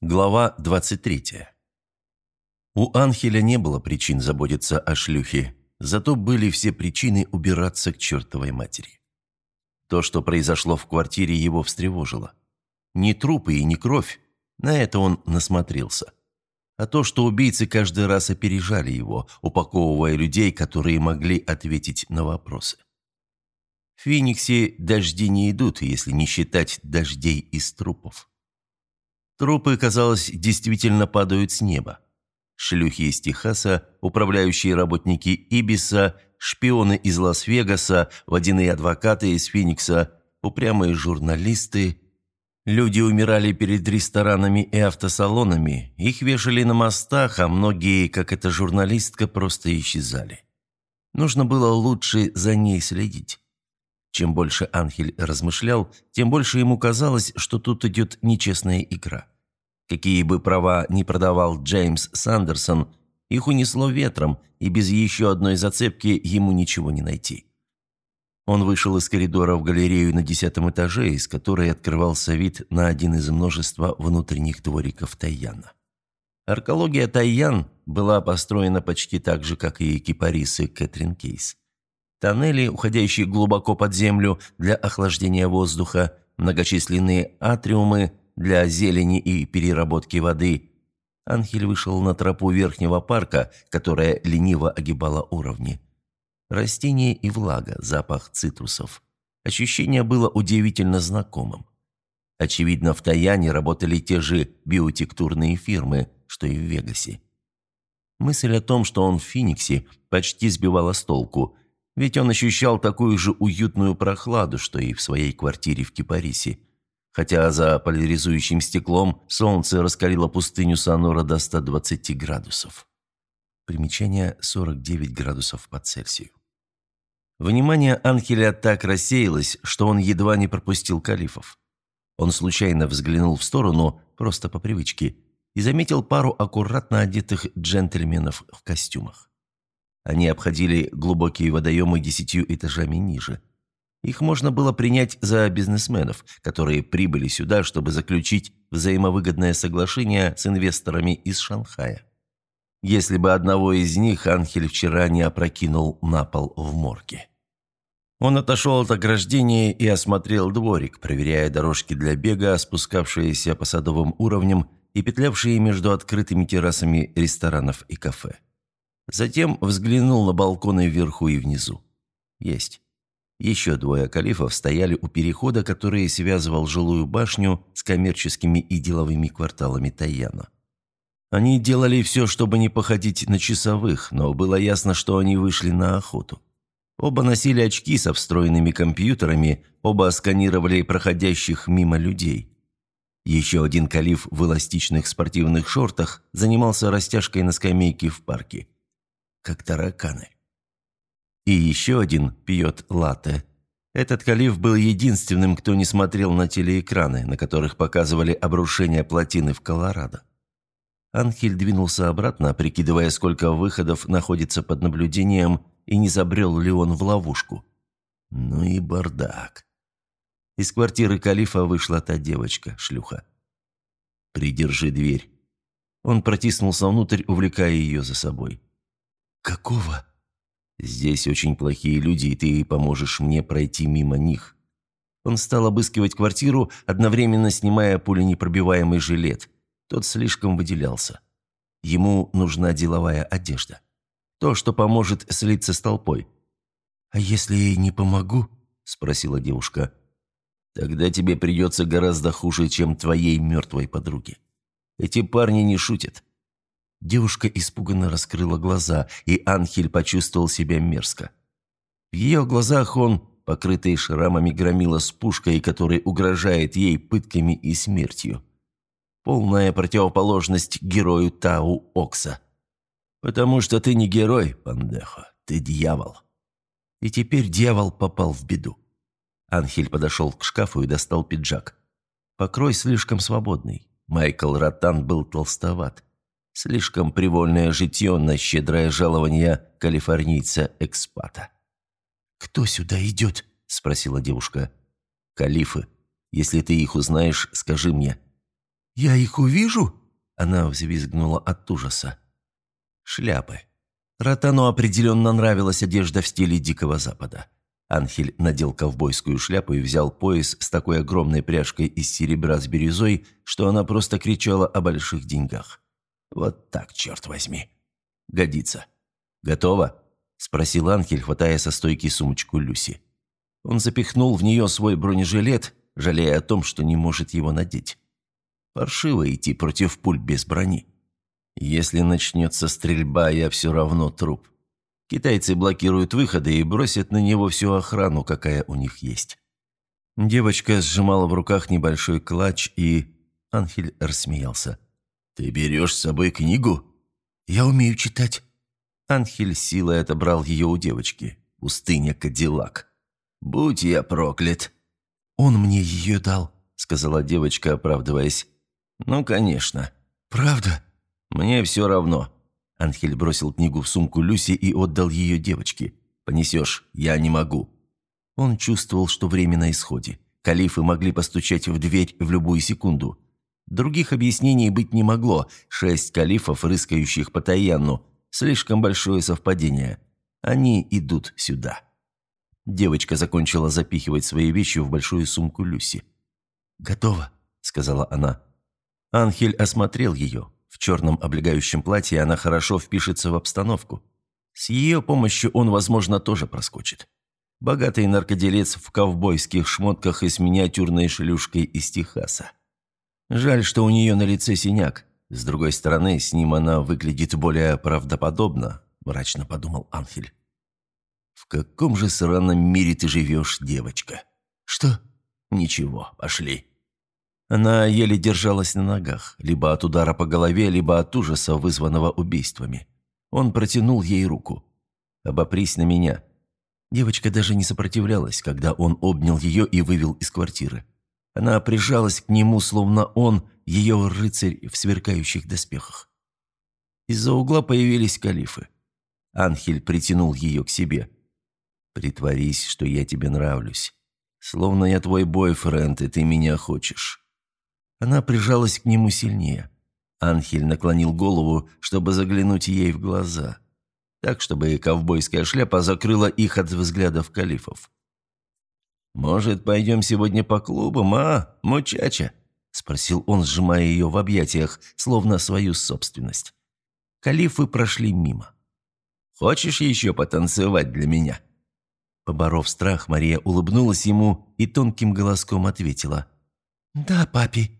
Глава 23. У Анхеля не было причин заботиться о шлюхе, зато были все причины убираться к чертовой матери. То, что произошло в квартире, его встревожило. Не трупы и не кровь, на это он насмотрелся. А то, что убийцы каждый раз опережали его, упаковывая людей, которые могли ответить на вопросы. В Фениксе дожди не идут, если не считать дождей из трупов. Трупы, казалось, действительно падают с неба. Шлюхи из Техаса, управляющие работники Ибиса, шпионы из Лас-Вегаса, водяные адвокаты из Феникса, упрямые журналисты. Люди умирали перед ресторанами и автосалонами, их вешали на мостах, а многие, как эта журналистка, просто исчезали. Нужно было лучше за ней следить. Чем больше Анхель размышлял, тем больше ему казалось, что тут идет нечестная игра. Какие бы права ни продавал Джеймс Сандерсон, их унесло ветром, и без еще одной зацепки ему ничего не найти. Он вышел из коридора в галерею на десятом этаже, из которой открывался вид на один из множества внутренних двориков Тайяна. Аркология Тайян была построена почти так же, как и кипарисы Кэтрин Кейс. Тоннели, уходящие глубоко под землю для охлаждения воздуха, многочисленные атриумы для зелени и переработки воды. Анхель вышел на тропу верхнего парка, которая лениво огибала уровни. Растения и влага, запах цитрусов. Ощущение было удивительно знакомым. Очевидно, в Таяне работали те же биотектурные фирмы, что и в Вегасе. Мысль о том, что он в Фениксе, почти сбивала с толку – ведь он ощущал такую же уютную прохладу, что и в своей квартире в Кипарисе. Хотя за поляризующим стеклом солнце раскалило пустыню Сонора до 120 градусов. Примечание 49 градусов по Цельсию. Внимание Анхеля так рассеялось, что он едва не пропустил калифов. Он случайно взглянул в сторону, просто по привычке, и заметил пару аккуратно одетых джентльменов в костюмах. Они обходили глубокие водоемы десятью этажами ниже. Их можно было принять за бизнесменов, которые прибыли сюда, чтобы заключить взаимовыгодное соглашение с инвесторами из Шанхая. Если бы одного из них Анхель вчера не опрокинул на пол в морге. Он отошел от ограждения и осмотрел дворик, проверяя дорожки для бега, спускавшиеся по садовым уровням и петлявшие между открытыми террасами ресторанов и кафе. Затем взглянул на балконы вверху и внизу. Есть. Еще двое калифов стояли у перехода, который связывал жилую башню с коммерческими и деловыми кварталами Тайяна. Они делали все, чтобы не походить на часовых, но было ясно, что они вышли на охоту. Оба носили очки со встроенными компьютерами, оба сканировали проходящих мимо людей. Еще один калиф в эластичных спортивных шортах занимался растяжкой на скамейке в парке как тараканы. И еще один пьет латте. Этот калиф был единственным, кто не смотрел на телеэкраны, на которых показывали обрушение плотины в Колорадо. Анхель двинулся обратно, прикидывая, сколько выходов находится под наблюдением, и не забрел ли он в ловушку. Ну и бардак. Из квартиры калифа вышла та девочка, шлюха. «Придержи дверь». Он протиснулся внутрь, увлекая ее за собой. «Какого?» «Здесь очень плохие люди, и ты поможешь мне пройти мимо них». Он стал обыскивать квартиру, одновременно снимая пуленепробиваемый жилет. Тот слишком выделялся. Ему нужна деловая одежда. То, что поможет слиться с толпой. «А если не помогу?» – спросила девушка. «Тогда тебе придется гораздо хуже, чем твоей мертвой подруге. Эти парни не шутят. Девушка испуганно раскрыла глаза, и Анхель почувствовал себя мерзко. В ее глазах он, покрытый шрамами громила с пушкой, который угрожает ей пытками и смертью. Полная противоположность герою Тау Окса. «Потому что ты не герой, Пандехо, ты дьявол». И теперь дьявол попал в беду. Анхель подошел к шкафу и достал пиджак. Покрой слишком свободный. Майкл Ротан был толстоват. Слишком привольное житье на щедрое жалование калифорнийца-экспата. «Кто сюда идет?» – спросила девушка. «Калифы. Если ты их узнаешь, скажи мне». «Я их увижу?» Она взвизгнула от ужаса. Шляпы. Ротану определенно нравилась одежда в стиле Дикого Запада. Анхель надел ковбойскую шляпу и взял пояс с такой огромной пряжкой из серебра с бирюзой, что она просто кричала о больших деньгах. «Вот так, черт возьми!» «Годится. Готово?» – спросил Анхель, хватая со стойки сумочку Люси. Он запихнул в нее свой бронежилет, жалея о том, что не может его надеть. Паршиво идти против пуль без брони. Если начнется стрельба, я все равно труп. Китайцы блокируют выходы и бросят на него всю охрану, какая у них есть. Девочка сжимала в руках небольшой клатч и... Анхель рассмеялся. «Ты берешь с собой книгу?» «Я умею читать». Анхель силой отобрал ее у девочки. Пустыня Кадиллак. «Будь я проклят!» «Он мне ее дал», — сказала девочка, оправдываясь. «Ну, конечно». «Правда?» «Мне все равно». Анхель бросил книгу в сумку Люси и отдал ее девочке. «Понесешь, я не могу». Он чувствовал, что время на исходе. Калифы могли постучать в дверь в любую секунду. Других объяснений быть не могло. Шесть калифов, рыскающих по Тайяну. Слишком большое совпадение. Они идут сюда. Девочка закончила запихивать свои вещи в большую сумку Люси. «Готово», — сказала она. Анхель осмотрел ее. В черном облегающем платье она хорошо впишется в обстановку. С ее помощью он, возможно, тоже проскочит. Богатый наркоделец в ковбойских шмотках и с миниатюрной шлюшкой из Техаса. Жаль, что у нее на лице синяк. С другой стороны, с ним она выглядит более правдоподобно, мрачно подумал Анхель. «В каком же сраном мире ты живешь, девочка?» «Что?» «Ничего, пошли». Она еле держалась на ногах, либо от удара по голове, либо от ужаса, вызванного убийствами. Он протянул ей руку. «Обопрись на меня». Девочка даже не сопротивлялась, когда он обнял ее и вывел из квартиры. Она прижалась к нему, словно он ее рыцарь в сверкающих доспехах. Из-за угла появились калифы. Анхель притянул ее к себе. «Притворись, что я тебе нравлюсь. Словно я твой бойфренд, и ты меня хочешь». Она прижалась к нему сильнее. Анхель наклонил голову, чтобы заглянуть ей в глаза. Так, чтобы ковбойская шляпа закрыла их от взглядов калифов. «Может, пойдем сегодня по клубам, а, мучача?» – спросил он, сжимая ее в объятиях, словно свою собственность. Калифы прошли мимо. «Хочешь еще потанцевать для меня?» Поборов страх, Мария улыбнулась ему и тонким голоском ответила. «Да, папи.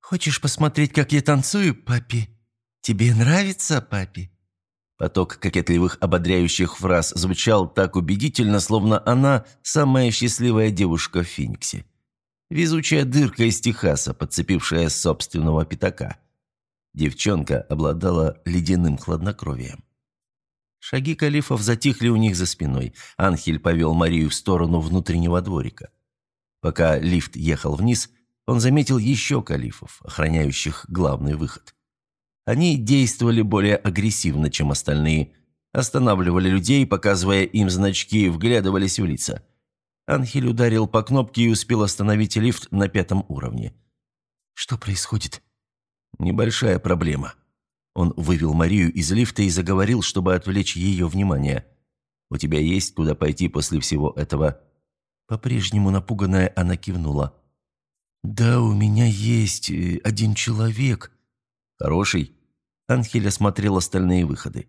Хочешь посмотреть, как я танцую, папи? Тебе нравится, папи?» Поток кокетливых ободряющих фраз звучал так убедительно, словно она самая счастливая девушка в Фениксе. Везучая дырка из Техаса, подцепившая собственного пятака. Девчонка обладала ледяным хладнокровием. Шаги калифов затихли у них за спиной. Анхель повел Марию в сторону внутреннего дворика. Пока лифт ехал вниз, он заметил еще калифов, охраняющих главный выход. Они действовали более агрессивно, чем остальные. Останавливали людей, показывая им значки, вглядывались в лица. Анхель ударил по кнопке и успел остановить лифт на пятом уровне. «Что происходит?» «Небольшая проблема». Он вывел Марию из лифта и заговорил, чтобы отвлечь ее внимание. «У тебя есть куда пойти после всего этого?» По-прежнему напуганная она кивнула. «Да, у меня есть э, один человек». «Хороший?» Анхель осмотрел остальные выходы.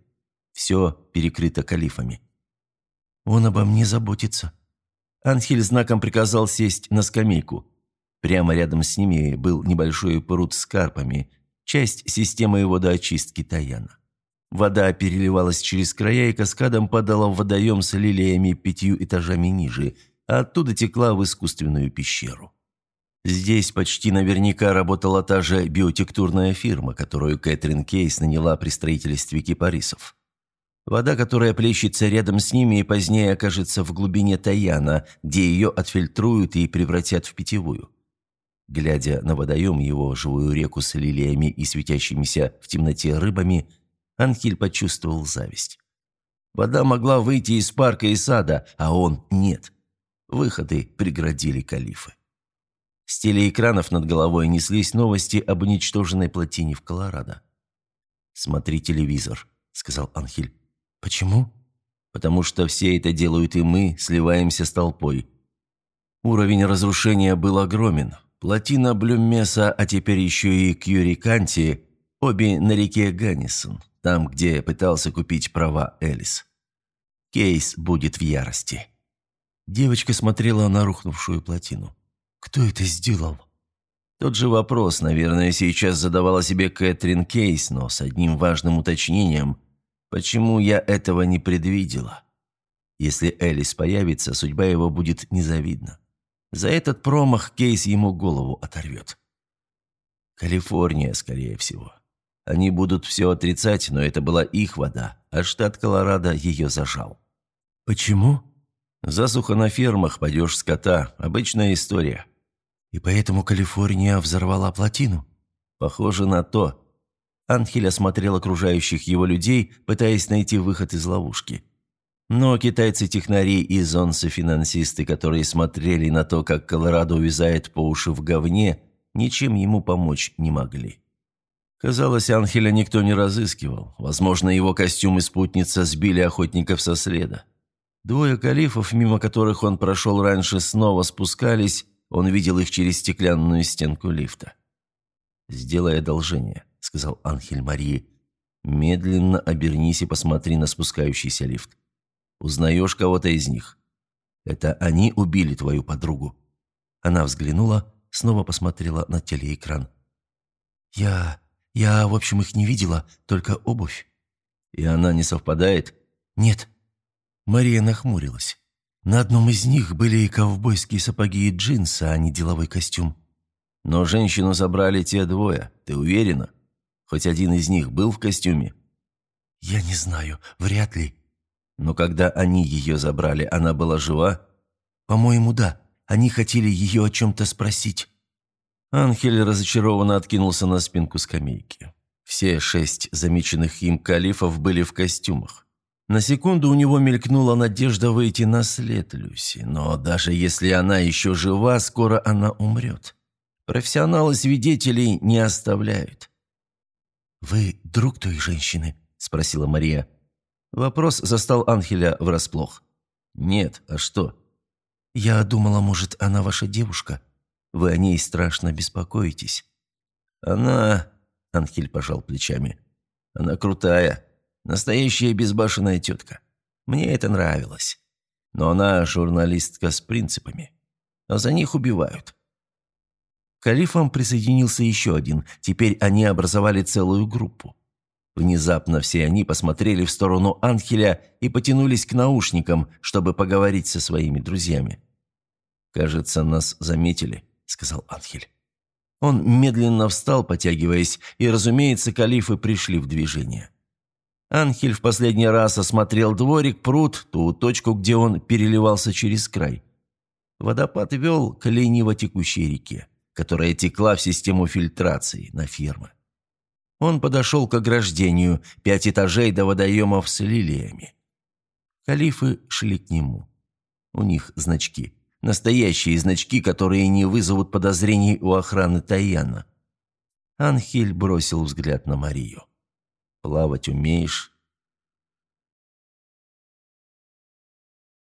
Все перекрыто калифами. «Он обо мне заботится». Анхель знаком приказал сесть на скамейку. Прямо рядом с ними был небольшой пруд с карпами, часть системы водоочистки Таяна. Вода переливалась через края и каскадом падала в водоем с лилиями пятью этажами ниже, а оттуда текла в искусственную пещеру. Здесь почти наверняка работала та же биотектурная фирма, которую Кэтрин Кейс наняла при строительстве кипарисов. Вода, которая плещется рядом с ними и позднее окажется в глубине Таяна, где ее отфильтруют и превратят в питьевую. Глядя на водоем его живую реку с лилиями и светящимися в темноте рыбами, Анхель почувствовал зависть. Вода могла выйти из парка и сада, а он нет. Выходы преградили калифы. С телеэкранов над головой неслись новости об уничтоженной плотине в Колорадо. «Смотри телевизор», — сказал Анхель. «Почему?» «Потому что все это делают и мы, сливаемся с толпой. Уровень разрушения был огромен. Плотина Блюммеса, а теперь еще и Кьюриканти, обе на реке Ганнисон, там, где пытался купить права Элис. Кейс будет в ярости». Девочка смотрела на рухнувшую плотину. «Кто это сделал?» Тот же вопрос, наверное, сейчас задавала себе Кэтрин Кейс, но с одним важным уточнением. Почему я этого не предвидела? Если Элис появится, судьба его будет незавидна. За этот промах Кейс ему голову оторвет. Калифорния, скорее всего. Они будут все отрицать, но это была их вода, а штат Колорадо ее зажал. «Почему?» «Засуха на фермах, падеж скота. Обычная история. И поэтому Калифорния взорвала плотину? Похоже на то. Анхель осмотрел окружающих его людей, пытаясь найти выход из ловушки. Но китайцы-технари и зонцы-финансисты, которые смотрели на то, как Колорадо увязает по уши в говне, ничем ему помочь не могли. Казалось, Анхеля никто не разыскивал. Возможно, его костюм и спутница сбили охотников со следа. Двое калифов, мимо которых он прошел раньше, снова спускались, он видел их через стеклянную стенку лифта. «Сделай одолжение», — сказал Анхель Марии. «Медленно обернись и посмотри на спускающийся лифт. Узнаешь кого-то из них? Это они убили твою подругу?» Она взглянула, снова посмотрела на телеэкран. «Я... я, в общем, их не видела, только обувь». «И она не совпадает?» «Нет». Мария нахмурилась. На одном из них были и ковбойские сапоги и джинсы, а не деловой костюм. Но женщину забрали те двое, ты уверена? Хоть один из них был в костюме? Я не знаю, вряд ли. Но когда они ее забрали, она была жива? По-моему, да. Они хотели ее о чем-то спросить. Анхель разочарованно откинулся на спинку скамейки. Все шесть замеченных им калифов были в костюмах. На секунду у него мелькнула надежда выйти на след Люси, но даже если она еще жива, скоро она умрет. Профессионалы свидетелей не оставляют. «Вы друг той женщины?» – спросила Мария. Вопрос застал Анхеля врасплох. «Нет, а что?» «Я думала, может, она ваша девушка. Вы о ней страшно беспокоитесь». «Она...» – Анхель пожал плечами. «Она крутая. Настоящая безбашенная тетка. Мне это нравилось. Но она журналистка с принципами. А за них убивают. К калифам присоединился еще один. Теперь они образовали целую группу. Внезапно все они посмотрели в сторону Анхеля и потянулись к наушникам, чтобы поговорить со своими друзьями. «Кажется, нас заметили», — сказал Анхель. Он медленно встал, потягиваясь, и, разумеется, калифы пришли в движение. Анхель в последний раз осмотрел дворик, пруд, ту точку, где он переливался через край. Водопад вел к лениво текущей реке, которая текла в систему фильтрации на фермы. Он подошел к ограждению, пять этажей до водоемов с лилиями. Калифы шли к нему. У них значки. Настоящие значки, которые не вызовут подозрений у охраны Таяна. Анхель бросил взгляд на Марию. Плавать умеешь?»